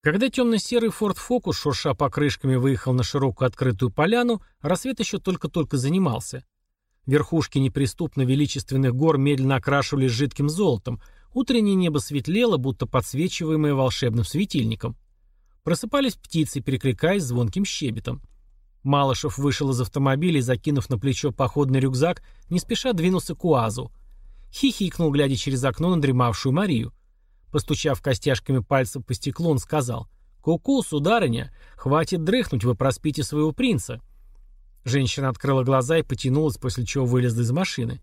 Когда темно-серый Ford Focus, шурша покрышками, выехал на широкую открытую поляну, рассвет еще только-только занимался. Верхушки неприступно величественных гор медленно окрашивались жидким золотом, утреннее небо светлело, будто подсвечиваемое волшебным светильником. Просыпались птицы, перекликаясь звонким щебетом. Малышев вышел из автомобиля и, закинув на плечо походный рюкзак, не спеша двинулся к УАЗу. Хихикнул, глядя через окно на дремавшую Марию. Постучав костяшками пальцев по стеклу, он сказал «Ку-ку, сударыня, хватит дрыхнуть, вы проспите своего принца». Женщина открыла глаза и потянулась, после чего вылезла из машины.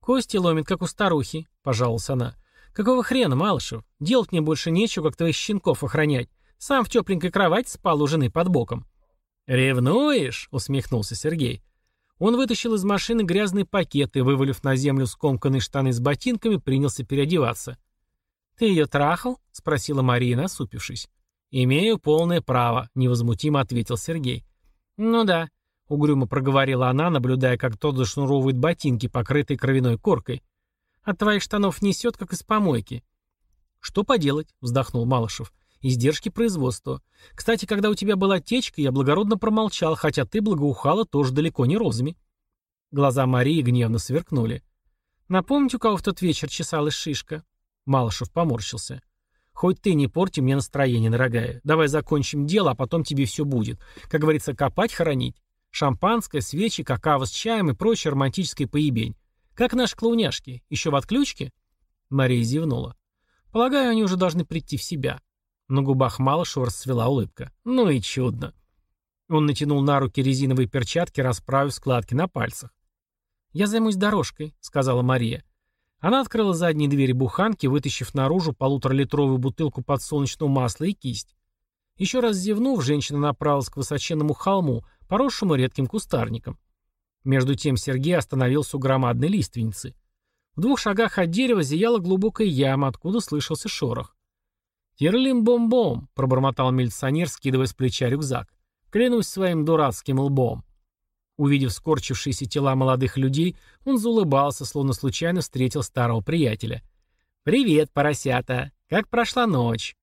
«Кости ломит, как у старухи», — пожаловалась она. «Какого хрена, Малышев? Делать мне больше нечего, как твоих щенков охранять. Сам в тепленькой кровати спал у жены под боком». «Ревнуешь?» — усмехнулся Сергей. Он вытащил из машины грязный пакет и, вывалив на землю скомканные штаны с ботинками, принялся переодеваться. «Ты ее трахал?» — спросила Мария, насупившись. «Имею полное право», — невозмутимо ответил Сергей. «Ну да», — угрюмо проговорила она, наблюдая, как тот зашнуровывает ботинки, покрытые кровяной коркой. «От твоих штанов несет, как из помойки». «Что поделать?» — вздохнул Малышев. «Издержки производства. Кстати, когда у тебя была течка, я благородно промолчал, хотя ты благоухала тоже далеко не розами». Глаза Марии гневно сверкнули. «Напомните, у кого в тот вечер чесалась шишка?» Малышев поморщился. «Хоть ты не порти мне настроение, дорогая. Давай закончим дело, а потом тебе все будет. Как говорится, копать, хоронить. Шампанское, свечи, какао с чаем и прочее романтическое поебень. Как наши клоуняшки. Еще в отключке?» Мария зевнула. «Полагаю, они уже должны прийти в себя». На губах Малышева расцвела улыбка. «Ну и чудно». Он натянул на руки резиновые перчатки, расправив складки на пальцах. «Я займусь дорожкой», — сказала Мария. Она открыла задние двери буханки, вытащив наружу полуторалитровую бутылку подсолнечного масла и кисть. Еще раз зевнув, женщина направилась к высоченному холму, поросшему редким кустарником. Между тем Сергей остановился у громадной лиственницы. В двух шагах от дерева зияла глубокая яма, откуда слышался шорох. «Тирлим-бом-бом», — пробормотал милиционер, скидывая с плеча рюкзак. «Клянусь своим дурацким лбом». Увидев скорчившиеся тела молодых людей, он заулыбался, словно случайно встретил старого приятеля. «Привет, поросята! Как прошла ночь?»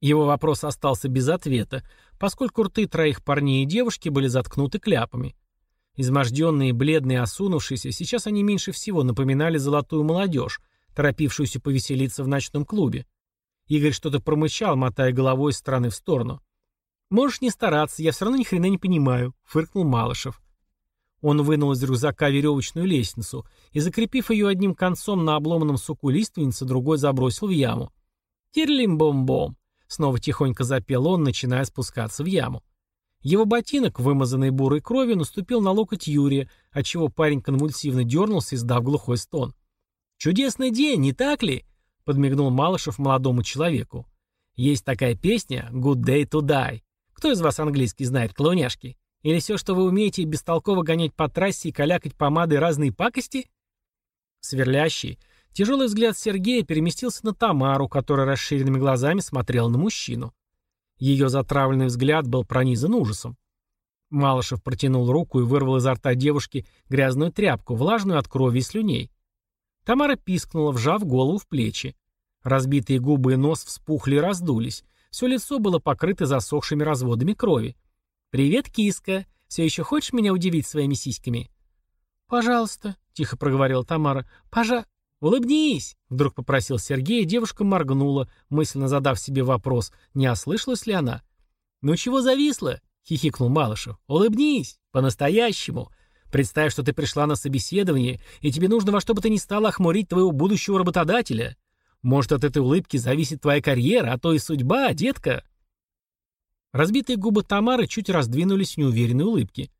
Его вопрос остался без ответа, поскольку рты троих парней и девушки были заткнуты кляпами. Изможденные, бледные, осунувшиеся, сейчас они меньше всего напоминали золотую молодежь, торопившуюся повеселиться в ночном клубе. Игорь что-то промычал, мотая головой из стороны в сторону. «Можешь не стараться, я все равно ни хрена не понимаю», — фыркнул Малышев. Он вынул из рюкзака веревочную лестницу и, закрепив ее одним концом на обломанном суку лиственницы, другой забросил в яму. «Тирлим-бом-бом», — снова тихонько запел он, начиная спускаться в яму. Его ботинок, вымазанный бурой кровью, наступил на локоть Юрия, отчего парень конвульсивно дернулся, издав глухой стон. «Чудесный день, не так ли?» — подмигнул Малышев молодому человеку. «Есть такая песня «Good day to die». Кто из вас английский знает, клоуняшки? Или все, что вы умеете, бестолково гонять по трассе и калякать помадой разные пакости? Сверлящий, тяжелый взгляд Сергея переместился на Тамару, которая расширенными глазами смотрела на мужчину. Ее затравленный взгляд был пронизан ужасом. Малышев протянул руку и вырвал изо рта девушки грязную тряпку, влажную от крови и слюней. Тамара пискнула, вжав голову в плечи. Разбитые губы и нос вспухли и раздулись. Все лицо было покрыто засохшими разводами крови. «Привет, киска! Все еще хочешь меня удивить своими сиськами?» «Пожалуйста», — тихо проговорила Тамара. «Пожа...» «Улыбнись!» — вдруг попросил Сергей, девушка моргнула, мысленно задав себе вопрос, не ослышалась ли она. «Ну чего зависла?» — хихикнул Малышев. «Улыбнись! По-настоящему! Представь, что ты пришла на собеседование, и тебе нужно во что бы то ни стало охмурить твоего будущего работодателя. Может, от этой улыбки зависит твоя карьера, а то и судьба, детка?» Разбитые губы Тамары чуть раздвинулись в неуверенной улыбке.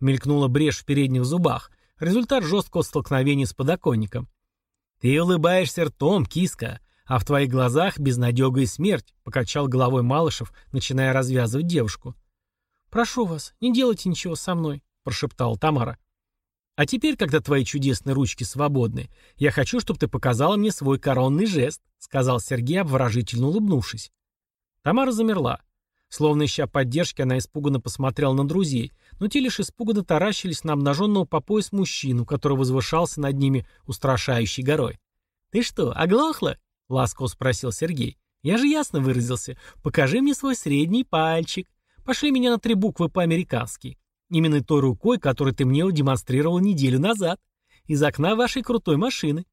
Мелькнула брешь в передних зубах. Результат жесткого столкновения с подоконником. «Ты улыбаешься ртом, киска, а в твоих глазах безнадега и смерть», — покачал головой Малышев, начиная развязывать девушку. «Прошу вас, не делайте ничего со мной», — прошептала Тамара. А теперь, когда твои чудесные ручки свободны, я хочу, чтобы ты показала мне свой коронный жест», — сказал Сергей, обворожительно улыбнувшись. Тамара замерла. Словно ища поддержки, она испуганно посмотрела на друзей, но те лишь испуганно таращились на обнаженного по пояс мужчину, который возвышался над ними устрашающей горой. «Ты что, оглохла?» — ласково спросил Сергей. Я же ясно выразился. Покажи мне свой средний пальчик. Пошли меня на три буквы по-американски. Именно той рукой, которую ты мне демонстрировал неделю назад. Из окна вашей крутой машины.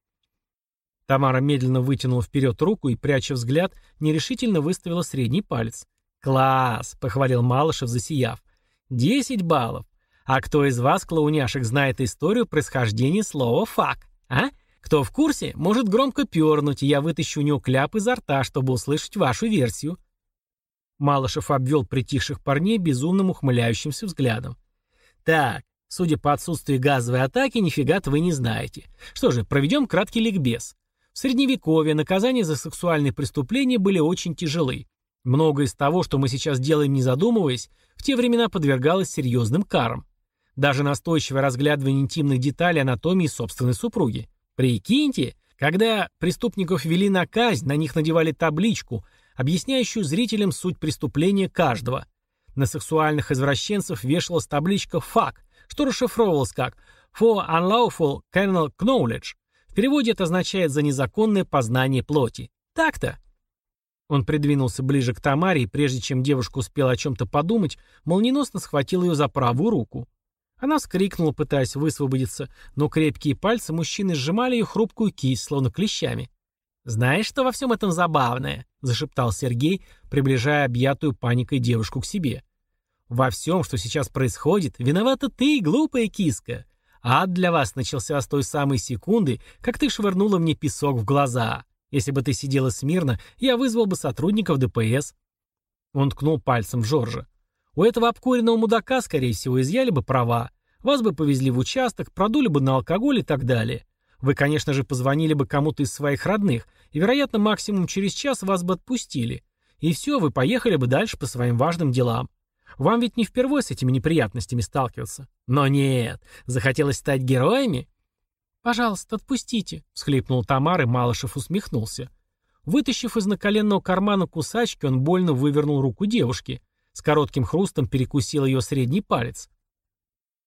Тамара медленно вытянула вперед руку и, пряча взгляд, нерешительно выставила средний палец. «Класс!» — похвалил Малышев, засияв. «Десять баллов. А кто из вас, клоуняшек, знает историю происхождения слова «фак», а? Кто в курсе, может громко пернуть, и я вытащу у него кляп изо рта, чтобы услышать вашу версию». Малышев обвел притихших парней безумным ухмыляющимся взглядом. «Так, судя по отсутствию газовой атаки, нифига-то вы не знаете. Что же, проведем краткий ликбез. В Средневековье наказания за сексуальные преступления были очень тяжелы. Многое из того, что мы сейчас делаем не задумываясь, в те времена подвергалось серьезным карам. Даже настойчивое разглядывание интимных деталей анатомии собственной супруги. Прикиньте, когда преступников вели на казнь, на них надевали табличку, объясняющую зрителям суть преступления каждого. На сексуальных извращенцев вешалась табличка «фак», что расшифровывалось как «for unlawful carnal knowledge», в переводе это означает «за незаконное познание плоти». Так-то. Он придвинулся ближе к Тамаре и, прежде чем девушка успела о чем-то подумать, молниеносно схватил ее за правую руку. Она вскрикнула, пытаясь высвободиться, но крепкие пальцы мужчины сжимали ее хрупкую кисть, словно клещами. «Знаешь, что во всем этом забавное?» — зашептал Сергей, приближая объятую паникой девушку к себе. «Во всем, что сейчас происходит, виновата ты, глупая киска. Ад для вас начался с той самой секунды, как ты швырнула мне песок в глаза. Если бы ты сидела смирно, я вызвал бы сотрудников ДПС». Он ткнул пальцем в Жоржа. «У этого обкуренного мудака, скорее всего, изъяли бы права. Вас бы повезли в участок, продули бы на алкоголь и так далее. Вы, конечно же, позвонили бы кому-то из своих родных, и, вероятно, максимум через час вас бы отпустили. И все, вы поехали бы дальше по своим важным делам. Вам ведь не впервые с этими неприятностями сталкиваться. Но нет, захотелось стать героями? «Пожалуйста, отпустите», — всхлипнул Тамар, и Малышев усмехнулся. Вытащив из наколенного кармана кусачки, он больно вывернул руку девушки. С коротким хрустом перекусил ее средний палец.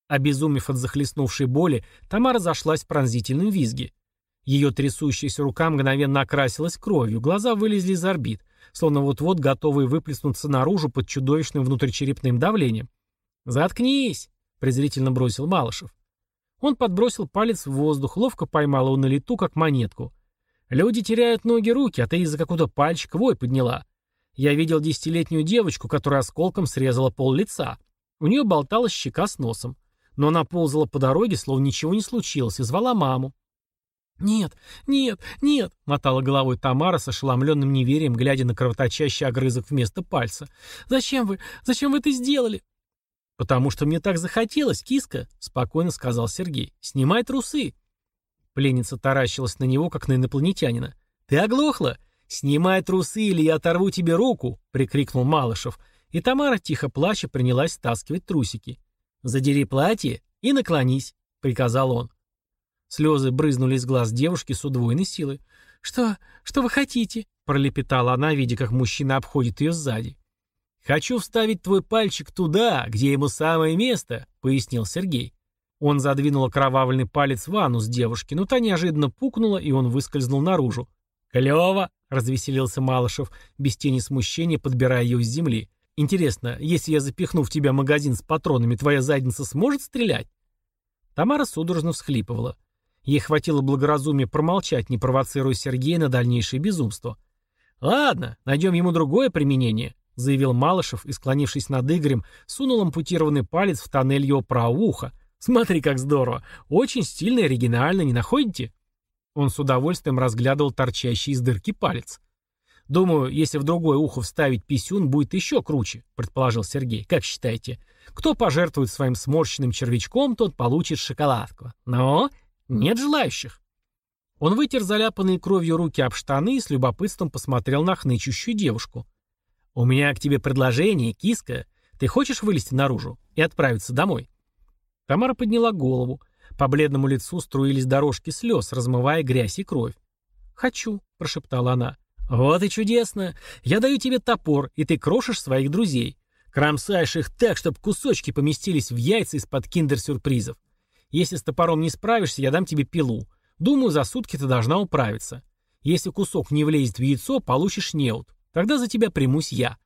Обезумев от захлестнувшей боли, Тамара зашлась в пронзительном визге. Ее трясущаяся рука мгновенно окрасилась кровью, глаза вылезли из орбит словно вот-вот готовые выплеснуться наружу под чудовищным внутричерепным давлением. «Заткнись!» — презрительно бросил Малышев. Он подбросил палец в воздух, ловко поймал его на лету, как монетку. «Люди теряют ноги-руки, а ты из-за какого-то пальчика вой подняла. Я видел десятилетнюю девочку, которая осколком срезала пол лица. У нее болталась щека с носом. Но она ползала по дороге, словно ничего не случилось, и звала маму. «Нет, нет, нет!» — мотала головой Тамара с ошеломленным неверием, глядя на кровоточащий огрызок вместо пальца. «Зачем вы? Зачем вы это сделали?» «Потому что мне так захотелось, киска», — спокойно сказал Сергей. «Снимай трусы». Пленница таращилась на него, как на инопланетянина. «Ты оглохла? Снимай трусы, или я оторву тебе руку!» — прикрикнул Малышев. И Тамара, тихо плача, принялась стаскивать трусики. «Задери платье и наклонись», — приказал он. Слезы брызнули из глаз девушки с удвоенной силой. «Что? Что вы хотите?» — пролепетала она, видя, как мужчина обходит ее сзади. «Хочу вставить твой пальчик туда, где ему самое место», — пояснил Сергей. Он задвинул окровавленный палец в анус девушки, но та неожиданно пукнула, и он выскользнул наружу. «Клево!» — развеселился Малышев, без тени смущения подбирая ее с земли. «Интересно, если я запихну в тебя магазин с патронами, твоя задница сможет стрелять?» Тамара судорожно всхлипывала. Ей хватило благоразумия промолчать, не провоцируя Сергея на дальнейшее безумство. «Ладно, найдем ему другое применение», — заявил Малышев и, склонившись над Игорем, сунул ампутированный палец в тоннель его правого уха. «Смотри, как здорово! Очень стильно и оригинально, не находите?» Он с удовольствием разглядывал торчащий из дырки палец. «Думаю, если в другое ухо вставить писюн, будет еще круче», — предположил Сергей. «Как считаете? Кто пожертвует своим сморщенным червячком, тот получит шоколадку. Но нет желающих. Он вытер заляпанные кровью руки об штаны и с любопытством посмотрел на хнычущую девушку. «У меня к тебе предложение, киска. Ты хочешь вылезти наружу и отправиться домой?» Тамара подняла голову. По бледному лицу струились дорожки слез, размывая грязь и кровь. «Хочу», — прошептала она. «Вот и чудесно. Я даю тебе топор, и ты крошишь своих друзей. Кромсаешь их так, чтобы кусочки поместились в яйца из-под киндер-сюрпризов. Если с топором не справишься, я дам тебе пилу. Думаю, за сутки ты должна управиться. Если кусок не влезет в яйцо, получишь неуд. Тогда за тебя примусь я».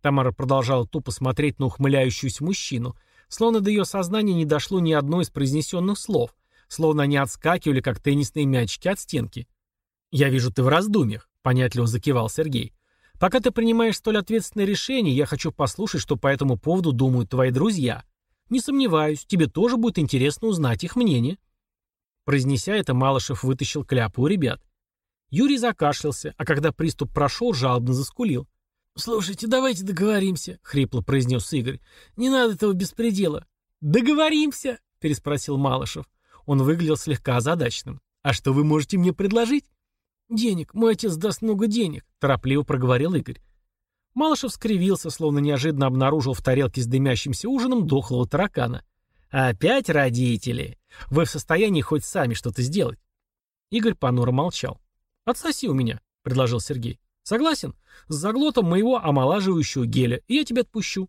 Тамара продолжала тупо смотреть на ухмыляющуюся мужчину, словно до ее сознания не дошло ни одно из произнесенных слов, словно они отскакивали, как теннисные мячики от стенки. «Я вижу, ты в раздумьях», — понятливо закивал Сергей. «Пока ты принимаешь столь ответственное решение, я хочу послушать, что по этому поводу думают твои друзья. Не сомневаюсь, тебе тоже будет интересно узнать их мнение». Произнеся это, Малышев вытащил кляпу у ребят. Юрий закашлялся, а когда приступ прошел, жалобно заскулил. «Слушайте, давайте договоримся», — хрипло произнес Игорь. «Не надо этого беспредела». «Договоримся?» — переспросил Малышев. Он выглядел слегка озадаченным. «А что вы можете мне предложить?» «Денег. Мой отец даст много денег», — торопливо проговорил Игорь. Малышев скривился, словно неожиданно обнаружил в тарелке с дымящимся ужином дохлого таракана. «Опять родители? Вы в состоянии хоть сами что-то сделать?» Игорь понуро молчал. «Отсоси у меня», — предложил Сергей. Согласен? С заглотом моего омолаживающего геля, и я тебя отпущу.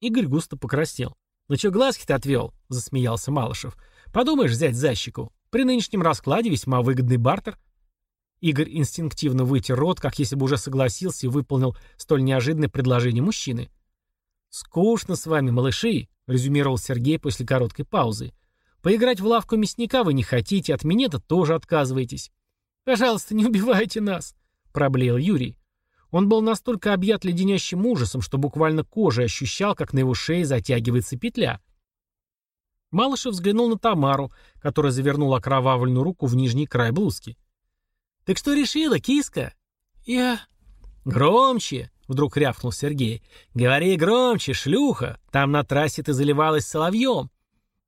Игорь густо покраснел. «Ну чё глазки ты отвел?» — засмеялся Малышев. «Подумаешь взять защику. При нынешнем раскладе весьма выгодный бартер». Игорь инстинктивно вытер рот, как если бы уже согласился и выполнил столь неожиданное предложение мужчины. «Скучно с вами, малыши», — резюмировал Сергей после короткой паузы. «Поиграть в лавку мясника вы не хотите, от меня-то тоже отказываетесь. Пожалуйста, не убивайте нас», проблеял Юрий. Он был настолько объят леденящим ужасом, что буквально кожей ощущал, как на его шее затягивается петля. Малышев взглянул на Тамару, которая завернула окровавленную руку в нижний край блузки. «Так что решила, киска?» «Я...» «Громче!» — вдруг рявкнул Сергей. «Говори громче, шлюха! Там на трассе ты заливалась соловьем!»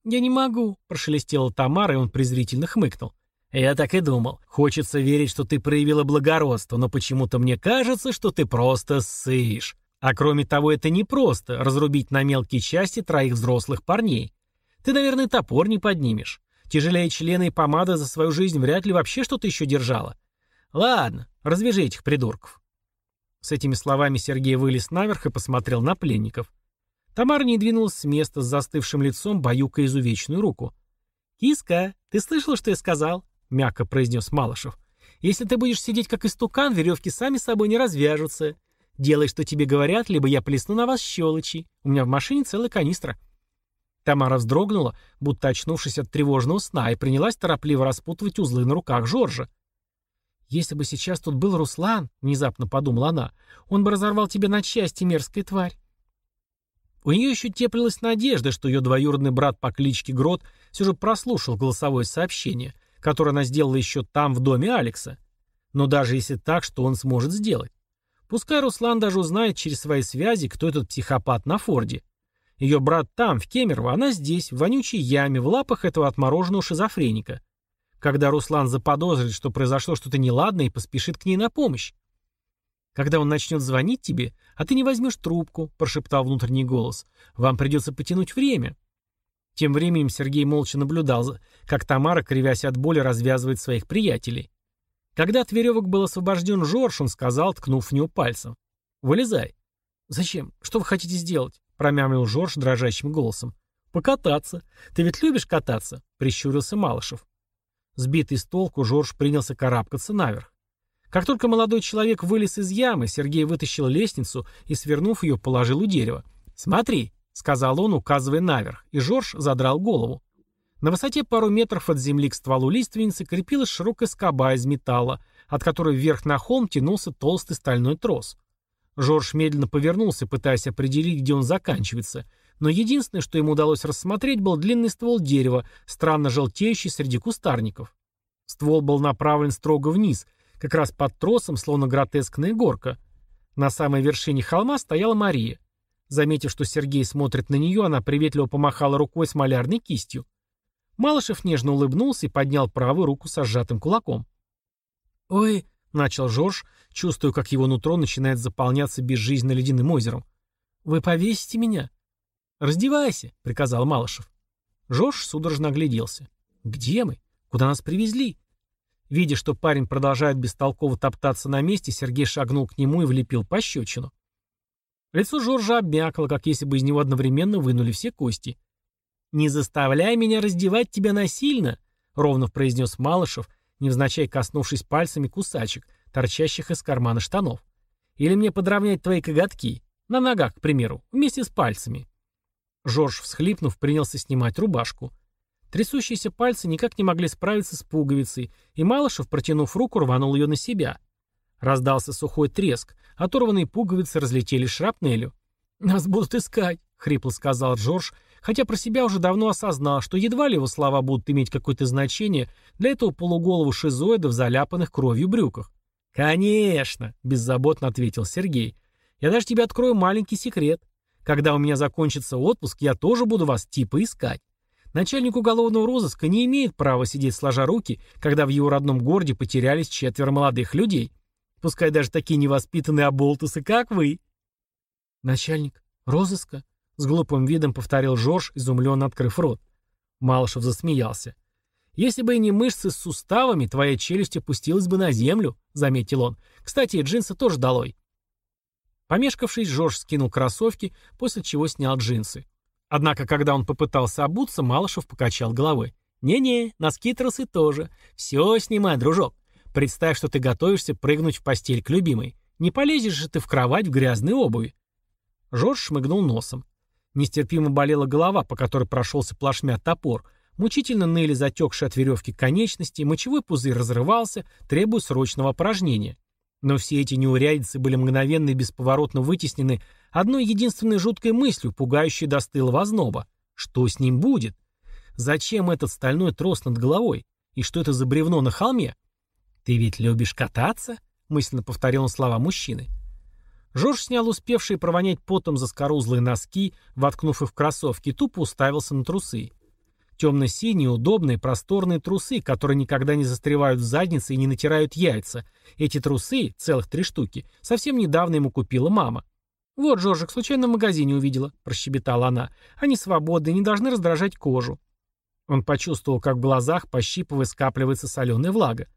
«Я не могу!» — прошелестела Тамара, и он презрительно хмыкнул. «Я так и думал. Хочется верить, что ты проявила благородство, но почему-то мне кажется, что ты просто ссышь. А кроме того, это не просто — разрубить на мелкие части троих взрослых парней. Ты, наверное, топор не поднимешь. Тяжелее члена и помада за свою жизнь вряд ли вообще что-то еще держала. Ладно, развяжи этих придурков». С этими словами Сергей вылез наверх и посмотрел на пленников. Тамара не двинулась с места с застывшим лицом, баюкая изувеченную руку. «Киска, ты слышала, что я сказал?» — мягко произнес Малышев. «Если ты будешь сидеть как истукан, веревки сами собой не развяжутся. Делай, что тебе говорят, либо я плесну на вас щелочи. У меня в машине целая канистра». Тамара вздрогнула, будто очнувшись от тревожного сна, и принялась торопливо распутывать узлы на руках Жоржа. «Если бы сейчас тут был Руслан», — внезапно подумала она, — «он бы разорвал тебя на части, мерзкая тварь». У нее еще теплилась надежда, что ее двоюродный брат по кличке Грот все же прослушал голосовое сообщение — который она сделала еще там, в доме Алекса. Но даже если так, что он сможет сделать? Пускай Руслан даже узнает через свои связи, кто этот психопат на Форде. Ее брат там, в Кемерово, она здесь, в вонючей яме, в лапах этого отмороженного шизофреника. Когда Руслан заподозрит, что произошло что-то неладное и поспешит к ней на помощь. Когда он начнет звонить тебе, а ты не возьмешь трубку, прошептал внутренний голос, вам придется потянуть время. Тем временем Сергей молча наблюдал, как Тамара, кривясь от боли, развязывает своих приятелей. Когда от веревок был освобожден Жорж, он сказал, ткнув в него пальцем. «Вылезай». «Зачем? Что вы хотите сделать?» — промямлил Жорж дрожащим голосом. «Покататься. Ты ведь любишь кататься?» — прищурился Малышев. Сбитый с толку, Жорж принялся карабкаться наверх. Как только молодой человек вылез из ямы, Сергей вытащил лестницу и, свернув ее, положил у дерева. «Смотри», сказал он, указывая наверх, и Жорж задрал голову. На высоте пару метров от земли к стволу лиственницы крепилась широкая скоба из металла, от которой вверх на холм тянулся толстый стальной трос. Жорж медленно повернулся, пытаясь определить, где он заканчивается, но единственное, что ему удалось рассмотреть, был длинный ствол дерева, странно желтеющий среди кустарников. Ствол был направлен строго вниз, как раз под тросом, словно гротескная горка. На самой вершине холма стояла Мария. Заметив, что Сергей смотрит на нее, она приветливо помахала рукой с малярной кистью. Малышев нежно улыбнулся и поднял правую руку со сжатым кулаком. «Ой», — начал Жорж, чувствуя, как его нутро начинает заполняться безжизненно ледяным озером. «Вы повесите меня?» «Раздевайся», — приказал Малышев. Жорж судорожно огляделся. «Где мы? Куда нас привезли?» Видя, что парень продолжает бестолково топтаться на месте, Сергей шагнул к нему и влепил пощечину. Лицо Жоржа обмякло, как если бы из него одновременно вынули все кости. «Не заставляй меня раздевать тебя насильно», — ровно произнес Малышев, невзначай коснувшись пальцами кусачек, торчащих из кармана штанов. «Или мне подровнять твои коготки? На ногах, к примеру, вместе с пальцами». Жорж, всхлипнув, принялся снимать рубашку. Трясущиеся пальцы никак не могли справиться с пуговицей, и Малышев, протянув руку, рванул ее на себя. Раздался сухой треск, оторванные пуговицы разлетелись шрапнелью. «Нас будут искать», — хрипло сказал Джордж, хотя про себя уже давно осознал, что едва ли его слова будут иметь какое-то значение для этого полуголого шизоида в заляпанных кровью брюках. «Конечно», — беззаботно ответил Сергей. «Я даже тебе открою маленький секрет. Когда у меня закончится отпуск, я тоже буду вас типа искать. Начальник уголовного розыска не имеет права сидеть сложа руки, когда в его родном городе потерялись четверо молодых людей. Пускай даже такие невоспитанные оболтусы, как вы. Начальник розыска? С глупым видом повторил Жорж, изумленно открыв рот. Малышев засмеялся. «Если бы и не мышцы с суставами, твоя челюсть опустилась бы на землю», — заметил он. «Кстати, джинсы тоже долой. Помешкавшись, Жорж скинул кроссовки, после чего снял джинсы. Однако, когда он попытался обуться, Малышев покачал головой. «Не-не, носки тросы тоже. Все снимай, дружок. Представь, что ты готовишься прыгнуть в постель к любимой. Не полезешь же ты в кровать в грязной обуви». Жорж шмыгнул носом. Нестерпимо болела голова, по которой прошелся плашмя топор. Мучительно ныли затекшие от веревки конечности, мочевой пузырь разрывался, требуя срочного опорожнения. Но все эти неурядицы были мгновенно и бесповоротно вытеснены одной единственной жуткой мыслью, пугающей до стылого. Что с ним будет? Зачем этот стальной трос над головой? И что это за бревно на холме? «Ты ведь любишь кататься?» — мысленно повторил он слова мужчины. Жорж снял успевшие провонять потом заскорузлые носки, воткнув их в кроссовки, тупо уставился на трусы. Темно-синие, удобные, просторные трусы, которые никогда не застревают в заднице и не натирают яйца. Эти трусы, целых три штуки, совсем недавно ему купила мама. «Вот, Жоржик, случайно в магазине увидела», – прощебетала она. «Они свободны, не должны раздражать кожу». Он почувствовал, как в глазах, пощипывая, скапливается соленая влага.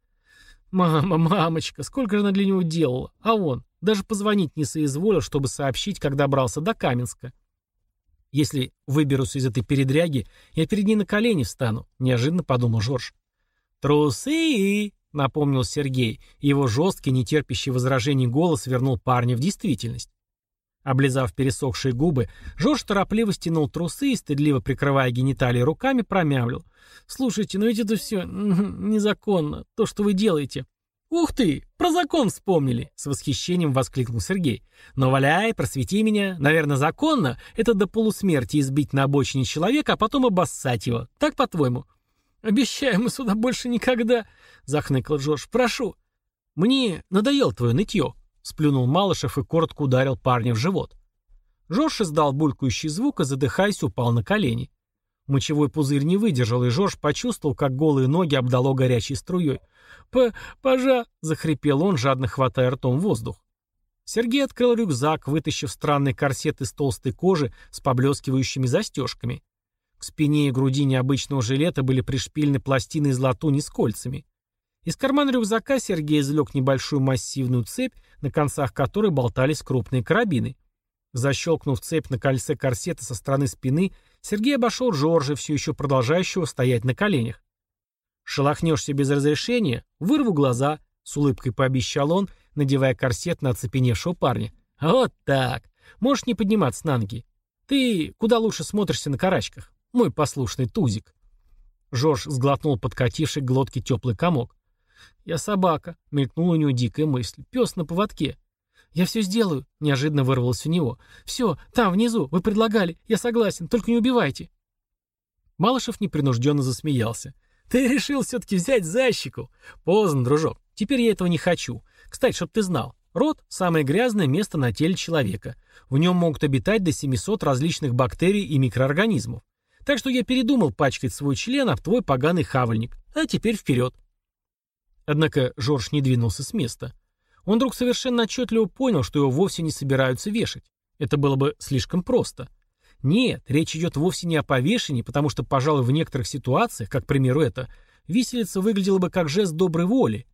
«Мама, мамочка, сколько же она для него делала? А он даже позвонить не соизволил, чтобы сообщить, как добрался до Каменска». Если выберусь из этой передряги, я перед ней на колени встану, неожиданно подумал Жорж. Трусы, напомнил Сергей, его жесткий, нетерпящий возражений голос вернул парня в действительность. Облизав пересохшие губы, Жорж торопливо стянул трусы и, стыдливо прикрывая гениталии руками, промямлил. «Слушайте, но ведь это все незаконно, то, что вы делаете. «Ух ты! Про закон вспомнили!» — с восхищением воскликнул Сергей. «Но валяй, просвети меня. Наверное, законно это до полусмерти избить на обочине человека, а потом обоссать его. Так, по-твоему?» «Обещаю, мы сюда больше никогда...» — захныкал Джордж. «Прошу». «Мне надоел твое нытье», — сплюнул Малышев и коротко ударил парня в живот. Жорж издал булькающий звук и, задыхаясь, упал на колени. Мочевой пузырь не выдержал, и Жорж почувствовал, как голые ноги обдало горячей струей. «П... пожа...» — захрипел он, жадно хватая ртом воздух. Сергей открыл рюкзак, вытащив странный корсет из толстой кожи с поблескивающими застежками. К спине и груди необычного жилета были пришпилены пластины из латуни с кольцами. Из кармана рюкзака Сергей извлек небольшую массивную цепь, на концах которой болтались крупные карабины. Защелкнув цепь на кольце корсета со стороны спины, Сергей обошел Жоржа, все еще продолжающего стоять на коленях. «Шелохнешься без разрешения? Вырву глаза», — с улыбкой пообещал он, надевая корсет на оцепеневшего парня. «Вот так. Можешь не подниматься на ноги. Ты куда лучше смотришься на карачках, мой послушный тузик». Жорж сглотнул подкативший к глотке теплый комок. «Я собака», — мелькнула у него дикая мысль. «Пес на поводке. «Я все сделаю», — неожиданно вырвалось у него. «Все, там, внизу, вы предлагали. Я согласен, только не убивайте». Малышев непринужденно засмеялся. «Ты решил все-таки взять защику? Поздно, дружок. Теперь я этого не хочу. Кстати, чтоб ты знал, рот – самое грязное место на теле человека. В нем могут обитать до 700 различных бактерий и микроорганизмов. Так что я передумал пачкать свой член об твой поганый хавальник. А теперь вперед». Однако Жорж не двинулся с места. Он вдруг совершенно отчетливо понял, что его вовсе не собираются вешать. Это было бы слишком просто. Нет, речь идет вовсе не о повешении, потому что, пожалуй, в некоторых ситуациях, как, к примеру, это, виселица выглядела бы как жест доброй воли.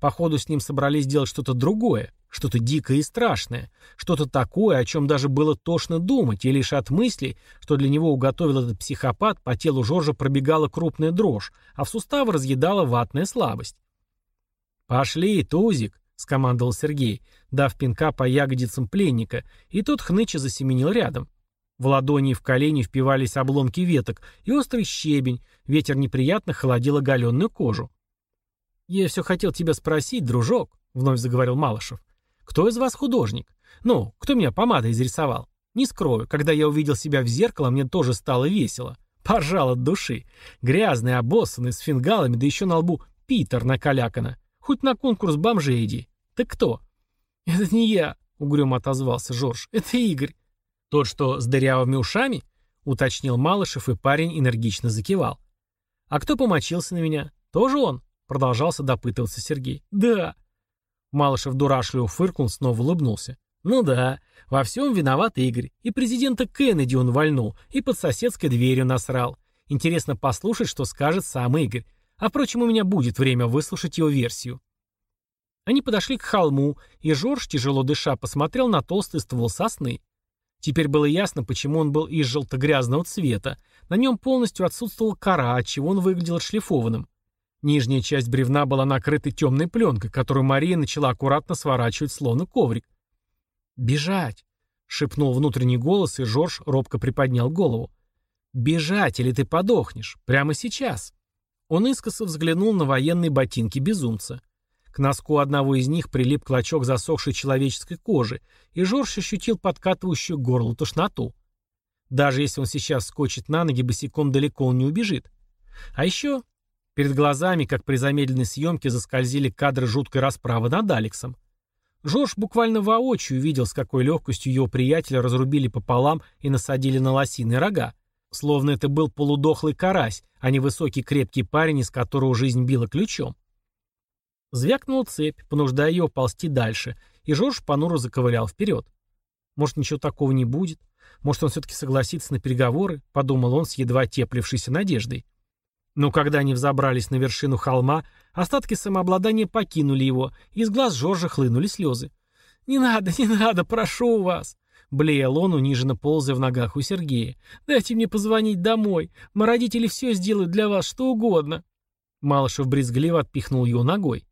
Походу, с ним собрались делать что-то другое, что-то дикое и страшное, что-то такое, о чем даже было тошно думать, и лишь от мыслей, что для него уготовил этот психопат, по телу Жоржа пробегала крупная дрожь, а в суставы разъедала ватная слабость. «Пошли, Тузик!» — скомандовал Сергей, дав пинка по ягодицам пленника, и тот хныча засеменил рядом. В ладони и в колени впивались обломки веток и острый щебень, ветер неприятно холодил оголенную кожу. «Я все хотел тебя спросить, дружок», — вновь заговорил Малышев. «Кто из вас художник? Ну, кто меня помадой изрисовал? Не скрою, когда я увидел себя в зеркало, мне тоже стало весело. Поржал от души. Грязный, обоссанный, с фингалами, да еще на лбу Питер накалякано. Хоть на конкурс бомжей иди. Ты кто?» «Это не я», — угрюмо отозвался Жорж. «Это Игорь». «Тот, что с дырявыми ушами?» — уточнил Малышев, и парень энергично закивал. «А кто помочился на меня? Тоже он?» — продолжался допытываться Сергей. «Да». Малышев дурашливо фыркнул, снова улыбнулся. «Ну да, во всем виноват Игорь. И президента Кеннеди он вальнул, и под соседской дверью насрал. Интересно послушать, что скажет сам Игорь. А впрочем, у меня будет время выслушать его версию». Они подошли к холму, и Жорж, тяжело дыша, посмотрел на толстый ствол сосны. Теперь было ясно, почему он был из желто-грязного цвета. На нем полностью отсутствовала кора, отчего он выглядел отшлифованным. Нижняя часть бревна была накрыта темной пленкой, которую Мария начала аккуратно сворачивать, словно коврик. «Бежать!» — шепнул внутренний голос, и Жорж робко приподнял голову. «Бежать, или ты подохнешь! Прямо сейчас!» Он искоса взглянул на военные ботинки безумца. К носку одного из них прилип клочок засохшей человеческой кожи, и Жорж ощутил подкатывающую горло тошноту. Даже если он сейчас скочит на ноги, босиком далеко он не убежит. А еще перед глазами, как при замедленной съемке, заскользили кадры жуткой расправы над Алексом. Жорж буквально воочию видел, с какой легкостью его приятеля разрубили пополам и насадили на лосиные рога. Словно это был полудохлый карась, а не высокий крепкий парень, из которого жизнь била ключом. Звякнула цепь, понуждая его ползти дальше, и Жорж понуро заковылял вперед. Может, ничего такого не будет? Может, он все-таки согласится на переговоры? Подумал он с едва теплившейся надеждой. Но когда они взобрались на вершину холма, остатки самообладания покинули его, и из глаз Жоржа хлынули слезы. «Не надо, не надо, прошу вас!» Блеял он, униженно ползая в ногах у Сергея. «Дайте мне позвонить домой. Мы родители все сделают для вас, что угодно». Малышев брезгливо отпихнул его ногой.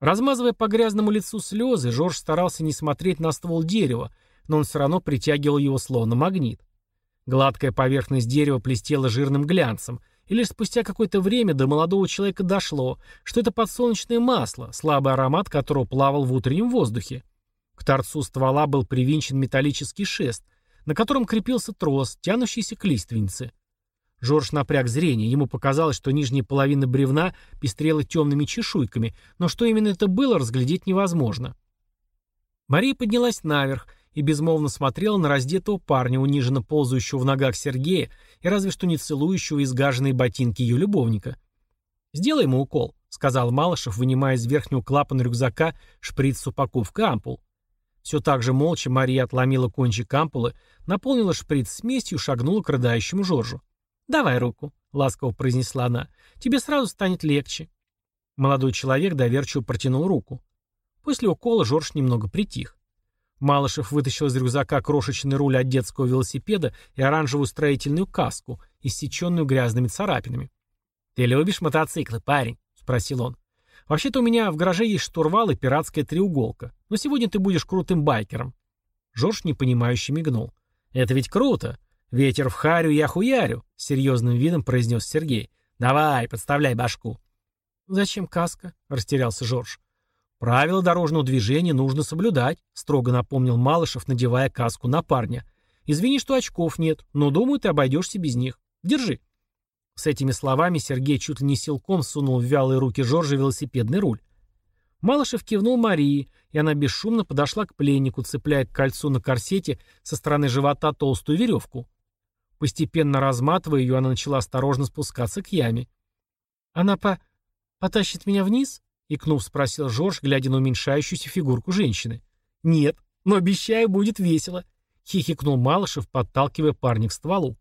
Размазывая по грязному лицу слезы, Жорж старался не смотреть на ствол дерева, но он все равно притягивал его словно магнит. Гладкая поверхность дерева блестела жирным глянцем, и лишь спустя какое-то время до молодого человека дошло, что это подсолнечное масло, слабый аромат которого плавал в утреннем воздухе. К торцу ствола был привинчен металлический шест, на котором крепился трос, тянущийся к лиственнице. Жорж напряг зрение, ему показалось, что нижняя половина бревна пестрела темными чешуйками, но что именно это было, разглядеть невозможно. Мария поднялась наверх и безмолвно смотрела на раздетого парня, униженно ползающего в ногах Сергея и разве что не целующего изгаженные ботинки ее любовника. «Сделай ему укол», — сказал Малышев, вынимая из верхнего клапана рюкзака шприц с упаковкой ампул. Все так же молча Мария отломила кончик ампулы, наполнила шприц смесью и шагнула к рыдающему Жоржу. «Давай руку», — ласково произнесла она. «Тебе сразу станет легче». Молодой человек доверчиво протянул руку. После укола Жорж немного притих. Малышев вытащил из рюкзака крошечный руль от детского велосипеда и оранжевую строительную каску, иссеченную грязными царапинами. «Ты любишь мотоциклы, парень?» — спросил он. «Вообще-то у меня в гараже есть штурвал и пиратская треуголка, но сегодня ты будешь крутым байкером». Жорж непонимающе мигнул. «Это ведь круто! «Ветер в харю, я хуярю», — серьезным видом произнес Сергей. «Давай, подставляй башку». «Зачем каска?» — растерялся Жорж. «Правила дорожного движения нужно соблюдать», — строго напомнил Малышев, надевая каску на парня. «Извини, что очков нет, но, думаю, ты обойдешься без них. Держи». С этими словами Сергей чуть ли не силком сунул в вялые руки Жоржа велосипедный руль. Малышев кивнул Марии, и она бесшумно подошла к пленнику, цепляя к кольцу на корсете со стороны живота толстую веревку. Постепенно разматывая ее, она начала осторожно спускаться к яме. «Она по... потащит меня вниз?» — икнув, спросил Жорж, глядя на уменьшающуюся фигурку женщины. «Нет, но обещаю, будет весело», — хихикнул Малышев, подталкивая парня к стволу.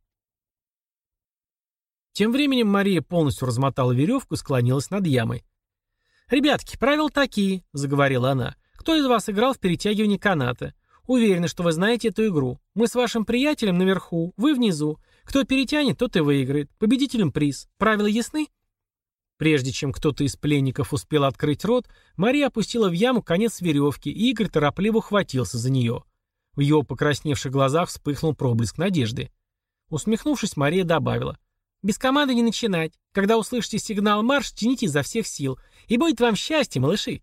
Тем временем Мария полностью размотала веревку и склонилась над ямой. «Ребятки, правила такие», — заговорила она. «Кто из вас играл в перетягивание каната? Уверена, что вы знаете эту игру. Мы с вашим приятелем наверху, вы внизу. Кто перетянет, тот и выиграет. Победителям приз. Правила ясны?» Прежде чем кто-то из пленников успел открыть рот, Мария опустила в яму конец веревки, и Игорь торопливо ухватился за нее. В его покрасневших глазах вспыхнул проблеск надежды. Усмехнувшись, Мария добавила. «Без команды не начинать. Когда услышите сигнал марш, тяните изо всех сил. И будет вам счастье, малыши!»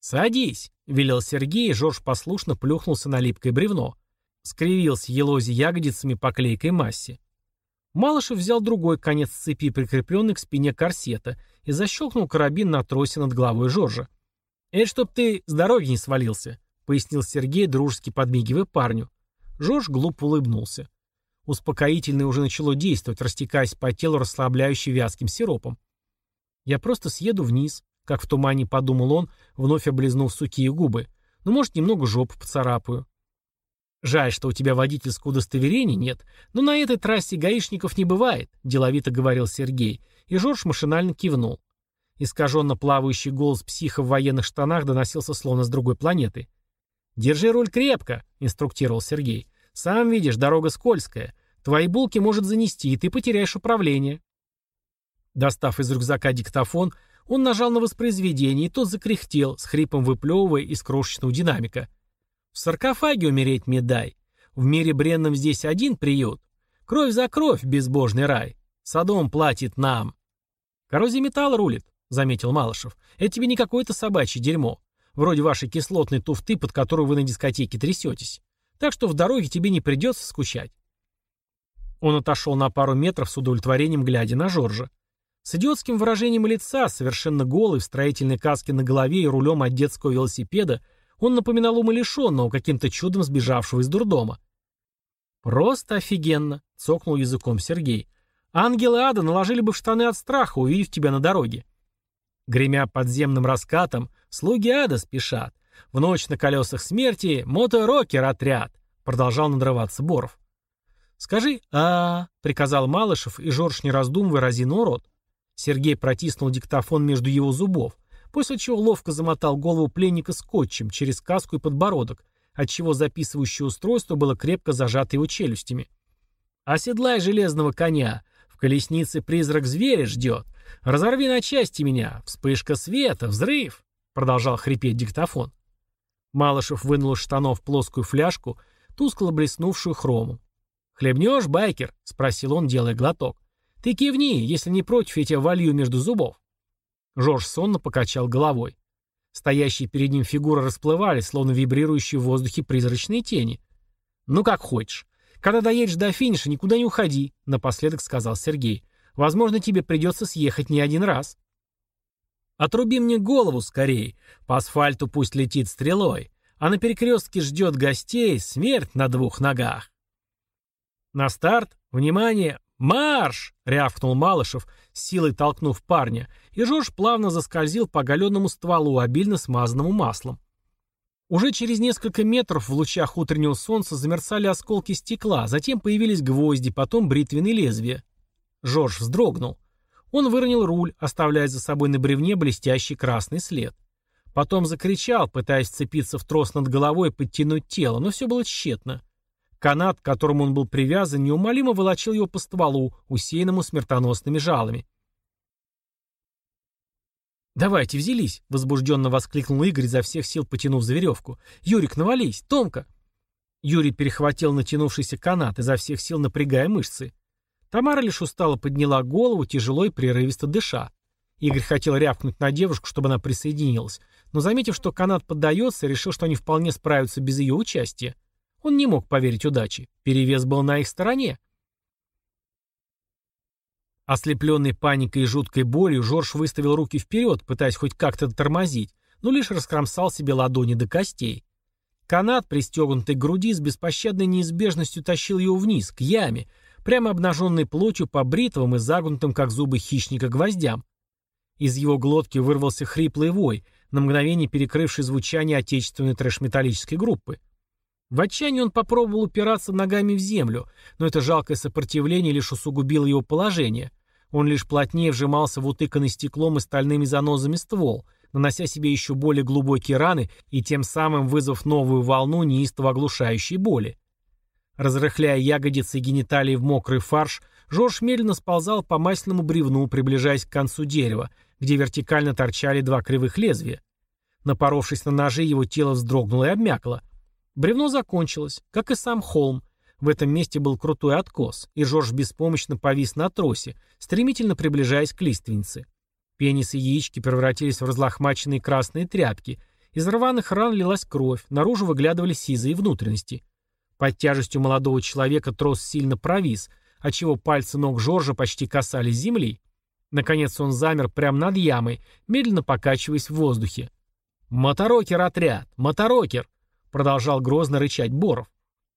«Садись!» — велел Сергей, и Жорж послушно плюхнулся на липкое бревно. Скривился елози ягодицами по клейкой массе. Малышев взял другой конец цепи, прикрепленный к спине корсета, и защелкнул карабин на тросе над головой Жоржа. «Это чтоб ты с дороги не свалился», — пояснил Сергей, дружески подмигивая парню. Жорж глупо улыбнулся. Успокоительное уже начало действовать, растекаясь по телу расслабляющим вязким сиропом. «Я просто съеду вниз», — как в тумане подумал он, вновь облизнув сухие губы. «Ну, может, немного жопу поцарапаю». «Жаль, что у тебя водительского удостоверения нет, но на этой трассе гаишников не бывает», — деловито говорил Сергей, и Жорж машинально кивнул. Искаженно плавающий голос психа в военных штанах доносился словно с другой планеты. «Держи руль крепко», — инструктировал Сергей. «Сам видишь, дорога скользкая. Твои булки может занести, и ты потеряешь управление». Достав из рюкзака диктофон, он нажал на воспроизведение, и тот закряхтел, с хрипом выплевывая из крошечного динамика. В саркофаге умереть мне дай. В мире бренном здесь один приют. Кровь за кровь, безбожный рай. Садом платит нам. Коррозия металла рулит, заметил Малышев. Это тебе не какое-то собачье дерьмо. Вроде вашей кислотной туфты, под которую вы на дискотеке трясетесь. Так что в дороге тебе не придется скучать. Он отошел на пару метров с удовлетворением, глядя на Жоржа. С идиотским выражением лица, совершенно голый, в строительной каске на голове и рулем от детского велосипеда, он напоминал умалишенного, каким-то чудом сбежавшего из дурдома. «Просто офигенно!» — цокнул языком Сергей. «Ангелы ада наложили бы в штаны от страха, увидев тебя на дороге». Гремя подземным раскатом, слуги ада спешат. В ночь на колесах смерти моторокер отряд, продолжал надрываться Боров. «Скажи а, -а, -а приказал Малышев, и Жорж, не раздумывая, разинул рот. Сергей протиснул диктофон между его зубов после чего ловко замотал голову пленника скотчем через каску и подбородок, отчего записывающее устройство было крепко зажато его челюстями. «Оседлай железного коня! В колеснице призрак зверя ждет! Разорви на части меня! Вспышка света! Взрыв!» Продолжал хрипеть диктофон. Малышев вынул из штанов плоскую фляжку, тускло блеснувшую хрому. «Хлебнешь, байкер?» — спросил он, делая глоток. «Ты кивни, если не против, я тебя волью между зубов». Жорж сонно покачал головой. Стоящие перед ним фигуры расплывались, словно вибрирующие в воздухе призрачные тени. «Ну, как хочешь. Когда доедешь до финиша, никуда не уходи», — напоследок сказал Сергей. «Возможно, тебе придется съехать не один раз». «Отруби мне голову скорей. По асфальту пусть летит стрелой. А на перекрестке ждет гостей смерть на двух ногах». На старт, внимание, «Марш!» — рявкнул Малышев, силой толкнув парня, и Жорж плавно заскользил по оголенному стволу, обильно смазанному маслом. Уже через несколько метров в лучах утреннего солнца замерцали осколки стекла, затем появились гвозди, потом бритвенные лезвия. Жорж вздрогнул. Он выронил руль, оставляя за собой на бревне блестящий красный след. Потом закричал, пытаясь цепиться в трос над головой и подтянуть тело, но все было тщетно. Канат, к которому он был привязан, неумолимо волочил его по стволу, усеянному смертоносными жалами. «Давайте, взялись!» — возбужденно воскликнул Игорь, изо всех сил потянув за веревку. «Юрик, навались! Томка!» Юрий перехватил натянувшийся канат, изо всех сил напрягая мышцы. Тамара лишь устало подняла голову, тяжело и прерывисто дыша. Игорь хотел рявкнуть на девушку, чтобы она присоединилась, но, заметив, что канат поддается, решил, что они вполне справятся без ее участия. Он не мог поверить удаче. Перевес был на их стороне. Ослепленный паникой и жуткой болью, Жорж выставил руки вперед, пытаясь хоть как-то тормозить, но лишь раскромсал себе ладони до костей. Канат, пристегнутый к груди, с беспощадной неизбежностью тащил его вниз, к яме, прямо обнаженной плотью по бритвам и загнутым, как зубы хищника, гвоздям. Из его глотки вырвался хриплый вой, на мгновение перекрывший звучание отечественной трэш-металлической группы. В отчаянии он попробовал упираться ногами в землю, но это жалкое сопротивление лишь усугубило его положение. Он лишь плотнее вжимался в утыканный стеклом и стальными занозами ствол, нанося себе еще более глубокие раны и тем самым вызвав новую волну неистово оглушающей боли. Разрыхляя ягодицы и гениталии в мокрый фарш, Жорж медленно сползал по масляному бревну, приближаясь к концу дерева, где вертикально торчали два кривых лезвия. Напоровшись на ножи, его тело вздрогнуло и обмякло. Бревно закончилось, как и сам холм. В этом месте был крутой откос, и Жорж беспомощно повис на тросе, стремительно приближаясь к лиственнице. Пенис и яички превратились в разлохмаченные красные тряпки. Из рваных ран лилась кровь, наружу выглядывали сизые внутренности. Под тяжестью молодого человека трос сильно провис, отчего пальцы ног Жоржа почти касались земли. Наконец он замер прямо над ямой, медленно покачиваясь в воздухе. «Моторокер отряд! Моторокер!» Продолжал грозно рычать Боров.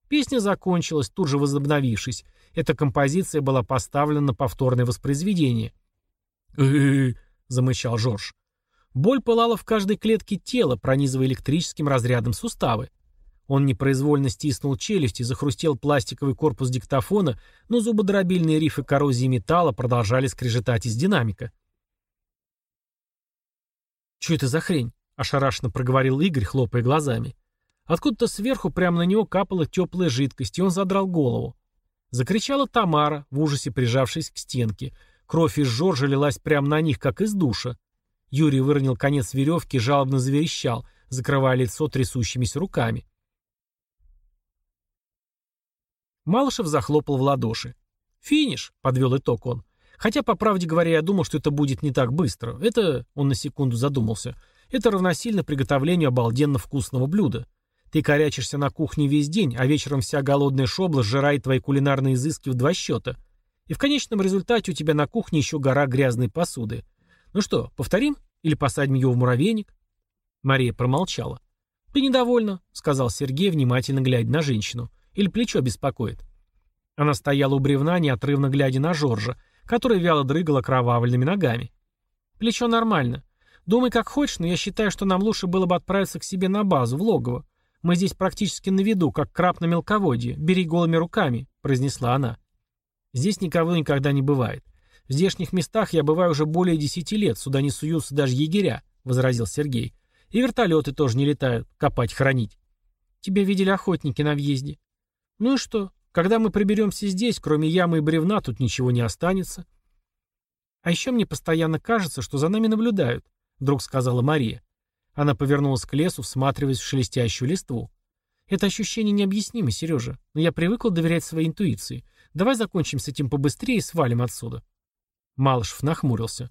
Песня закончилась, тут же возобновившись. Эта композиция была поставлена на повторное воспроизведение. Замычал Жорж. Боль пылала в каждой клетке тела, пронизывая электрическим разрядом суставы. Он непроизвольно стиснул челюсть и захрустел пластиковый корпус диктофона, но зубодробильные рифы коррозии металла продолжали скрежетать из динамика. «Что это за хрень?» — ошарашенно проговорил Игорь, хлопая глазами. Откуда-то сверху прямо на него капала теплая жидкость, и он задрал голову. Закричала Тамара, в ужасе прижавшись к стенке. Кровь из Жоржа лилась прямо на них, как из душа. Юрий выронил конец веревки и жалобно заверещал, закрывая лицо трясущимися руками. Малышев захлопал в ладоши. «Финиш», — подвел итог он. Хотя, по правде говоря, я думал, что это будет не так быстро. Это, он на секунду задумался, это равносильно приготовлению обалденно вкусного блюда. Ты корячишься на кухне весь день, а вечером вся голодная шобла сжирает твои кулинарные изыски в два счета. И в конечном результате у тебя на кухне еще гора грязной посуды. Ну что, повторим? Или посадим ее в муравейник?» Мария промолчала. «Ты недовольна», — сказал Сергей, внимательно глядя на женщину. Или плечо беспокоит?» Она стояла у бревна, неотрывно глядя на Жоржа, который вяло дрыгал окровавленными ногами. «Плечо нормально. Думай, как хочешь, но я считаю, что нам лучше было бы отправиться к себе на базу, в логово. Мы здесь практически на виду, как краб на мелководье. Бери голыми руками», — произнесла она. «Здесь никого никогда не бывает. В здешних местах я бываю уже более десяти лет, сюда не суются даже егеря», — возразил Сергей. «И вертолеты тоже не летают, копать, хранить». «Тебя видели охотники на въезде», ну и что? Когда мы приберемся здесь, кроме ямы и бревна, тут ничего не останется. А еще мне постоянно кажется, что за нами наблюдают, вдруг сказала Мария. Она повернулась к лесу, всматриваясь в шелестящую листву. Это ощущение необъяснимо, Сережа, но я привыкла доверять своей интуиции. Давай закончим с этим побыстрее и свалим отсюда. Малышев нахмурился.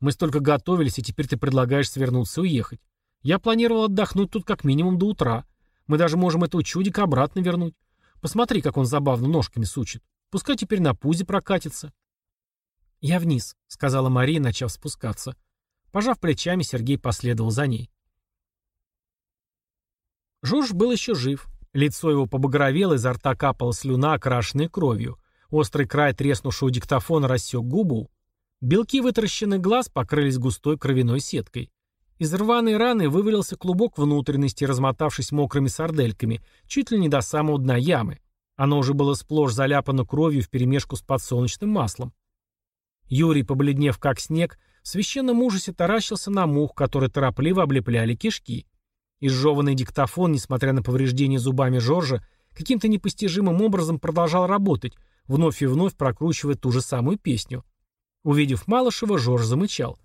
Мы столько готовились, и теперь ты предлагаешь свернуться и уехать. Я планировал отдохнуть тут как минимум до утра. Мы даже можем этого чудика обратно вернуть. Посмотри, как он забавно ножками сучит. Пускай теперь на пузе прокатится. «Я вниз», — сказала Мария, начав спускаться. Пожав плечами, Сергей последовал за ней. Жорж был еще жив. Лицо его побагровело, изо рта капала слюна, окрашенная кровью. Острый край треснувшего диктофона рассек губу. Белки вытаращенных глаз покрылись густой кровяной сеткой. Из рваной раны вывалился клубок внутренности, размотавшись мокрыми сардельками, чуть ли не до самого дна ямы. Оно уже было сплошь заляпано кровью вперемешку с подсолнечным маслом. Юрий, побледнев как снег, в священном ужасе таращился на мух, которые торопливо облепляли кишки. Изжеванный диктофон, несмотря на повреждения зубами Жоржа, каким-то непостижимым образом продолжал работать, вновь и вновь прокручивая ту же самую песню. Увидев Малышева, Жорж замычал.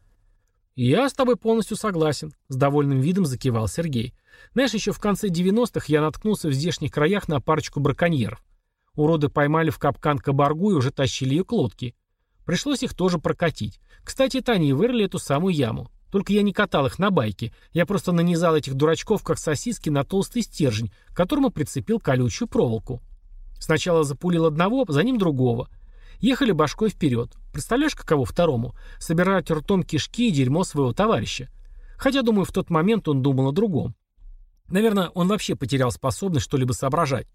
«Я с тобой полностью согласен», — с довольным видом закивал Сергей. «Знаешь, еще в конце 90-х я наткнулся в здешних краях на парочку браконьеров. Уроды поймали в капкан кабаргу и уже тащили ее к лодке. Пришлось их тоже прокатить. Кстати, это они вырыли эту самую яму. Только я не катал их на байке. Я просто нанизал этих дурачков, как сосиски, на толстый стержень, к которому прицепил колючую проволоку. Сначала запулил одного, за ним другого. Ехали башкой вперед. Представляешь, каково второму? Собирать ртом кишки и дерьмо своего товарища. Хотя, думаю, в тот момент он думал о другом. Наверное, он вообще потерял способность что-либо соображать.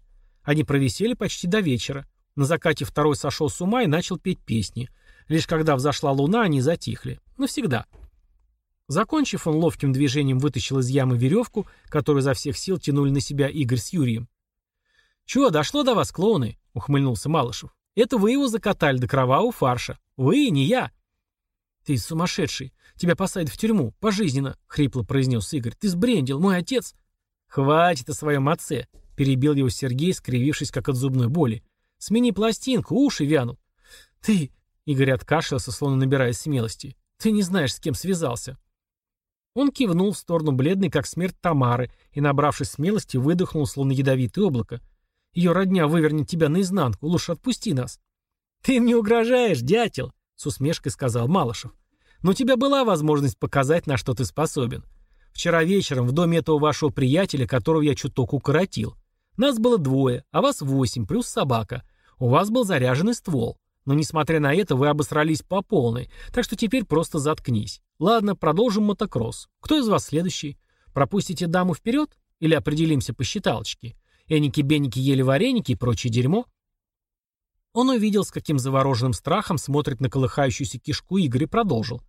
Они провисели почти до вечера. На закате второй сошел с ума и начал петь песни. Лишь когда взошла луна, они затихли. Навсегда. Закончив, он ловким движением вытащил из ямы веревку, которую изо всех сил тянули на себя Игорь с Юрием. «Чего, дошло до вас, клоуны?» — ухмыльнулся Малышев. Это вы его закатали до кровавого фарша. Вы, не я. Ты сумасшедший. Тебя посадят в тюрьму. Пожизненно, хрипло произнес Игорь. Ты сбрендил. Мой отец... Хватит о своем отце. Перебил его Сергей, скривившись, как от зубной боли. Смени пластинку, уши вянут. «Ты...» — Игорь откашлялся, словно набираясь смелости. «Ты не знаешь, с кем связался». Он кивнул в сторону бледной, как смерть Тамары, и, набравшись смелости, выдохнул, словно ядовитое облако. «Ее родня вывернет тебя наизнанку. Лучше отпусти нас». «Ты мне угрожаешь, дятел!» — с усмешкой сказал Малышев. «Но у тебя была возможность показать, на что ты способен. Вчера вечером в доме этого вашего приятеля, которого я чуток укоротил. Нас было двое, а вас восемь, плюс собака. У вас был заряженный ствол. Но несмотря на это, вы обосрались по полной, так что теперь просто заткнись. Ладно, продолжим мотокросс. Кто из вас следующий? Пропустите даму вперед? Или определимся по считалочке? Эники-беники ели вареники и прочее дерьмо? Он увидел, с каким завороженным страхом смотрит на колыхающуюся кишку Игорь и продолжил.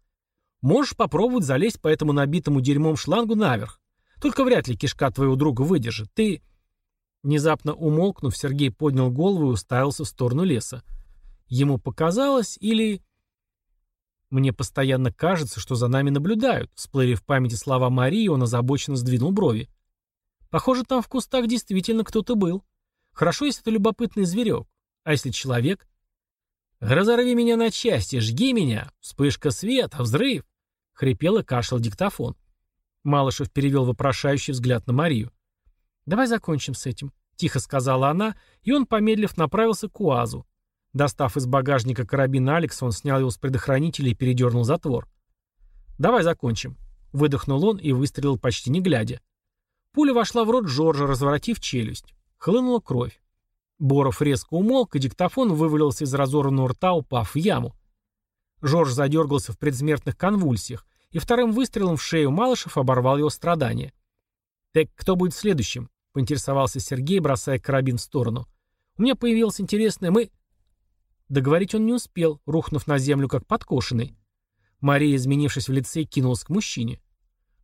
Можешь попробовать залезть по этому набитому дерьмом шлангу наверх. Только вряд ли кишка твоего друга выдержит. Ты... Внезапно умолкнув, Сергей поднял голову и уставился в сторону леса. Ему показалось или... «Мне постоянно кажется, что за нами наблюдают», — всплыли в памяти слова Марии, он озабоченно сдвинул брови. «Похоже, там в кустах действительно кто-то был. Хорошо, если это любопытный зверек. А если человек?» «Разорви меня на части, жги меня! Вспышка света, взрыв!» — хрипел и кашлял диктофон. Малышев перевел вопрошающий взгляд на Марию. «Давай закончим с этим», — тихо сказала она, и он, помедлив, направился к УАЗу. Достав из багажника карабин Алекс, он снял его с предохранителя и передернул затвор. «Давай закончим», — выдохнул он и выстрелил почти не глядя. Пуля вошла в рот Джорджа, разворотив челюсть. Хлынула кровь. Боров резко умолк, и диктофон вывалился из разорванного рта, упав в яму. Жорж задергался в предсмертных конвульсиях, и вторым выстрелом в шею Малышев оборвал его страдания. «Так кто будет следующим?» — поинтересовался Сергей, бросая карабин в сторону. «У меня появилось интересное... Мы...» Договорить он не успел, рухнув на землю как подкошенный. Мария, изменившись в лице, кинулась к мужчине.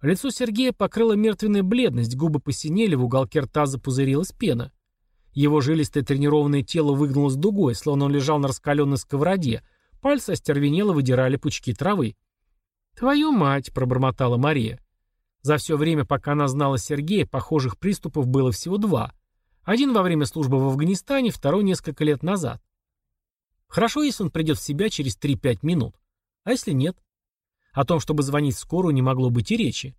Лицо Сергея покрыло мертвенная бледность, губы посинели, в уголке рта запузырилась пена. Его жилистое тренированное тело выгнулось дугой, словно он лежал на раскаленной сковороде, пальцы остервенело выдирали пучки травы. «Твою мать!» — пробормотала Мария. За все время, пока она знала Сергея, похожих приступов было всего два. Один во время службы в Афганистане, второй несколько лет назад. Хорошо, если он придет в себя через 3-5 минут. А если нет? О том, чтобы звонить в скорую, не могло быть и речи.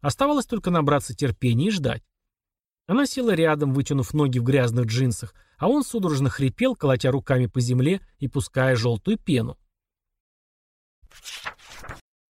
Оставалось только набраться терпения и ждать. Она села рядом, вытянув ноги в грязных джинсах, а он судорожно хрипел, колотя руками по земле и пуская желтую пену.